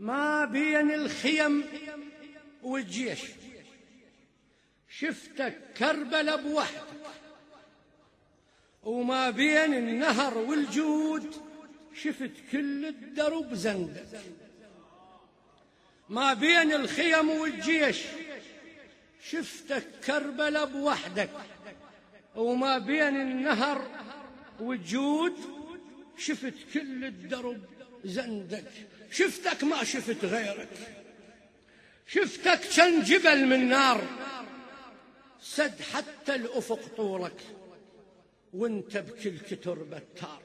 ما بين الخيم والجيش. شفتك كربلة بوحدك. وما بين النهر والجود شفت كل الدرب زندك ما بين الخيم والجيش شفتك كربلة بوحدك. وما بين النهر والجود شفت كل الدرب زندك. شفتك ما شفت غيرك. شفتك كان جبل من نار. سد حتى الأفق طولك. وانت بكل كتر بتار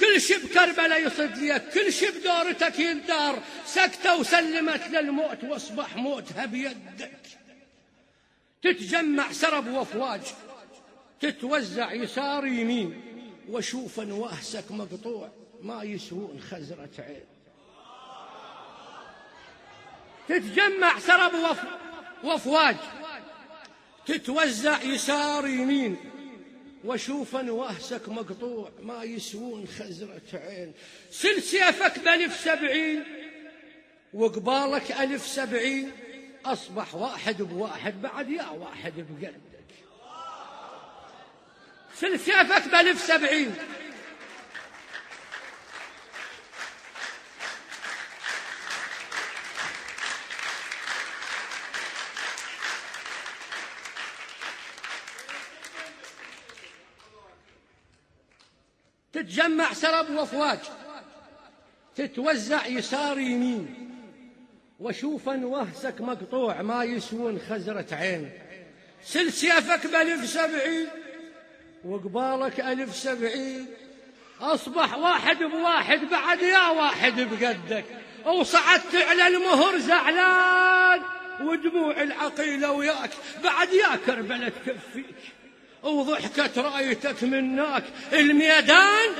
كل شي بكربلاء يصد ليك. كل شي بدورتك يندار سكتة وسلمت للموت واصبح موتها بيدك. تتجمع سرب وافواج. تتوزع يسار يمين. وشوف نواهسك مقطوع. ما يسوون خزرة عين. تتجمع سرب وف... وافواج تتوزع يسار يمين. وشوف نواهسك مقطوع. ما يسوون خزرة عين. سل سيفك بألف سبعين. وقبالك ألف سبعين. أصبح واحد بواحد بعد يا واحد بقلبك سل سيفك بألف سبعين. تتجمع سرب وأفواج. تتوزع يسار يمين. وشوفا وهسك مقطوع ما يسوون خزرة عين. سل سيفك بألف سبعين. وقبالك ألف سبعين. أصبح واحد بواحد بعد يا واحد بقدك. وصعدت على المهر زعلان. ودموع العقيلة وياك. بعد يا كربلة تكفيك وضحكت رايتك مناك الميدان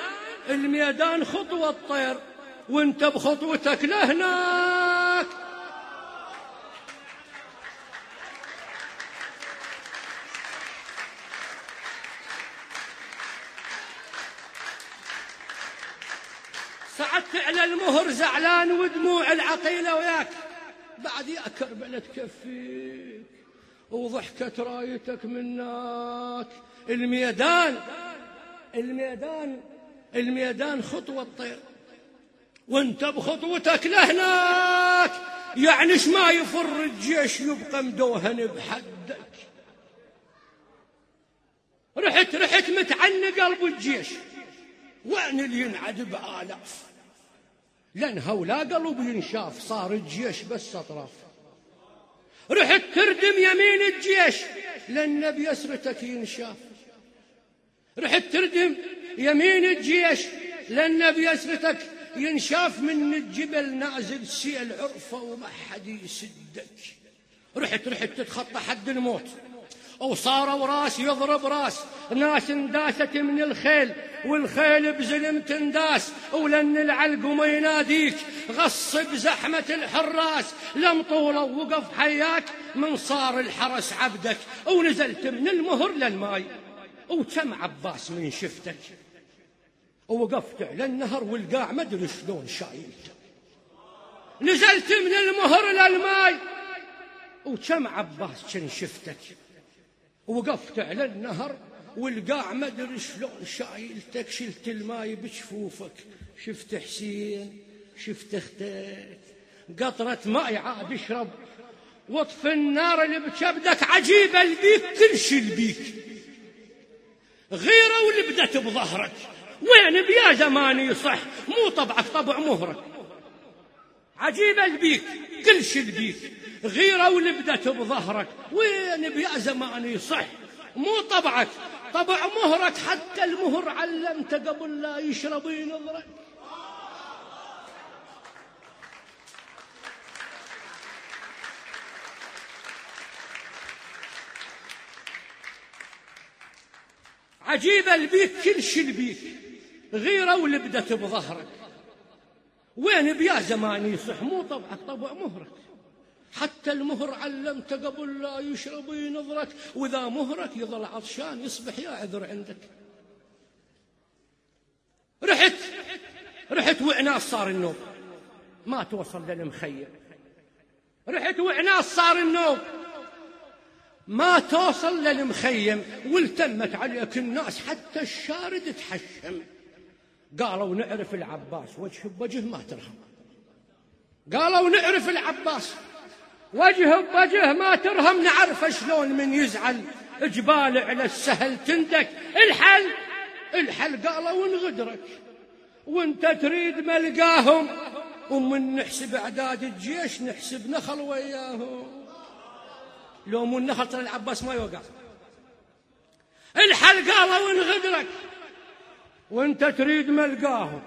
الميدان خطوة الطير وانت بخطوتك لهناك. صعدت على المهر زعلان ودموع العقيلة وياك. بعد يا كربلة تكفيك وضحكت رايتك منك. الميدان الميدان الميدان خطوة طير وانت بخطوتك لهناك. يعني ما يفر الجيش يبقى مدوهن بحدك. رحت رحت متعني قلب الجيش. وين اللي ينعد بآلاف؟ لأنها ولا قلب ينشاف صار الجيش بس أطراف. رحت تردم يمين الجيش لأن بيسرتك ينشاف رحت تردم يمين الجيش لأن بيسرتك ينشاف من الجبل نازل سيل عرفة وما حد يسدك. رحت رحت تتخطى حد الموت. وصاروا راس يضرب راس. ناس انداست من الخيل والخيل بزلم تنداس. ولن العلق وما يناديك غص بزحمة الحراس. لم طوله وقف حياك من صار الحرس عبدك. ونزلت من المهر للماي. وكم عباس من شفتك. ووقفت على النهر والقاع ما أدري شلون شايلته نزلت من المهر للماي. وكم عباس كان شفتك. وقفت على النهر والقاع ما ادري شلون شايلتك شلت الماي بجفوفك شفت حسين شفت أختك. قطرة ماء عاد اشرب واطفي النار اللي بكبدك عجيبة البيك كل شي البيك غيرة واللي بدت بظهرك. وين بيا زماني صح؟ مو طبعك طبع مهرك. عجيبة البيك كل شي البيك غيرة ولبدت بظهرك وين بيا زماني صح؟ مو طبعك طبع مهرك حتى المهر علمت قبل لا يشرب ينظرك عجيبة البيك كل شي البيك غيرة ولبدت بظهرك. وين بيا زماني يصح؟ مو طبعك طبع مهرك. حتى المهر علمت قبل لا يشرب ينظرك وإذا مهرك يظل عطشان يصبح يا عذر عندك. رحت رحت وعناس صار النوم ما توصل للمخيم رحت وعناص صار النوم ما توصل للمخيم والتمت عليك الناس حتى الشارد تحشم. قالوا نعرف العباس وجه بوجه ما ترهم قالوا نعرف العباس وجه بوجه ما ترهم نعرف شلون من يزعل جبال على السهل تندك. الحل الحل قالوا نغدرك. وانت تريد ملقاهم ومن نحسب أعداد الجيش نحسب نخل وياهم. لو مو النخل ترى العباس ما يوقع. الحل قالوا ونغدرك وانت تريد ملقاهم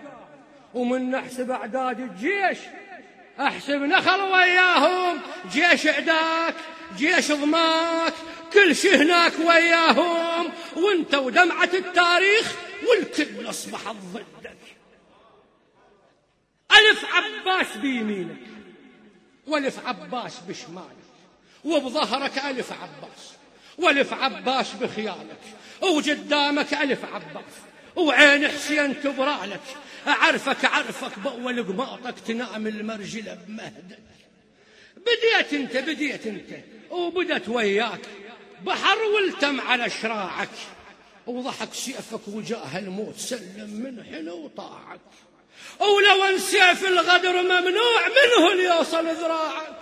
ومن نحسب اعداد الجيش أحسب نخل وياهم. جيش عداك جيش ضماك كل شي هناك وياهم. وانت ودمعة التاريخ والكل اصبحت ضدك. ألف عباس بيمينك وألف عباس بشمالك وبظهرك ألف عباس وألف عباس بخيالك وقدامك ألف عباس. وعين حسين تبرالك أعرفك أعرفك بأول قماطك تنام المرجلة بمهدك. بديت أنت بديت أنت وبدت وياك. بحر والتم على شراعك. وضحك سيفك وجاه الموت سلم من حين وطاعك. ولو أن سيف الغدر ممنوع منه ليوصل ذراعك.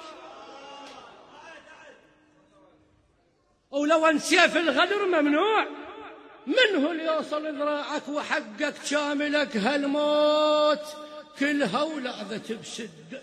ولو أن سيف الغدر ممنوع منه ليوصل ذراعك وحقك شاملك هالموت؟ كلها ولاذت بسدك